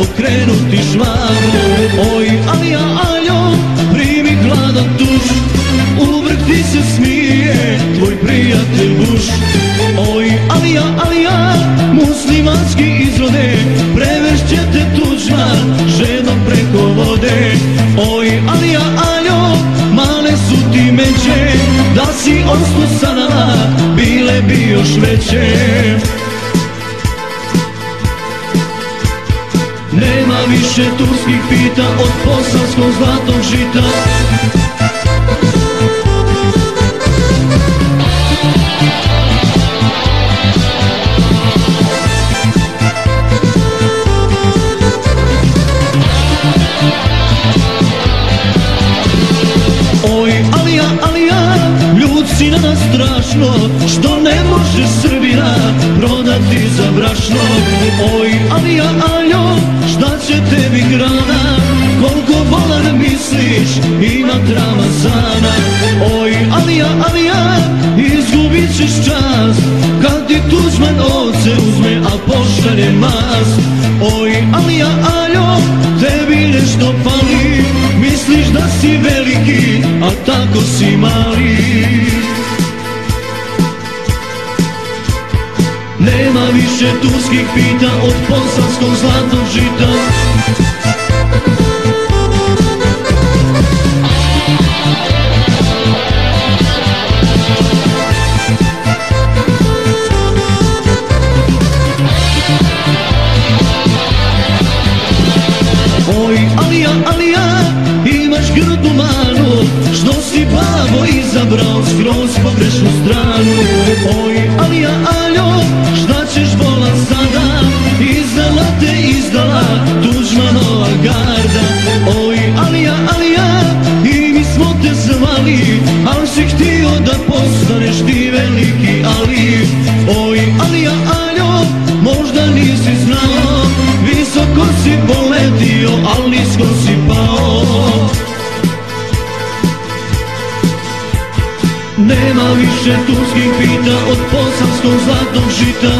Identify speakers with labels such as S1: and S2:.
S1: okrenuti švagu Oj, Alija, Aljo, primi hladan tuš U vrh ti se smije tvoj prijatelj Buš. Oj, Alija, Alija, muslimanski izrode Prevešće te tužna ženom preko vode. Oj, Alija, Aljo, male su ti međe Da si ostu sa nama, bile bi još veće više turskih pita od bosanskog zlatog žita. Oj, Alija, Alija, ljud si na nas strašno Što ne može Srbina prodati za brašno. Oj, Aljo, šta će tebi grana Koliko volan misliš ima Ramazana Oj, Alija, Alija, izgubit ćeš čas Kad ti tuđman ovce uzme, a pošalje mas Oj, Alija, Aljo, tebi nešto fali Misliš da si veliki, a tako si mali. Nema više turskih pita od bosanskog zlatnog žita Oj, Alija, Alija, imaš grdu manu Što si babo izabrao skroz pogrešnu stranu. Oj, Nema više turskih pita od bosanskog zlatnog žita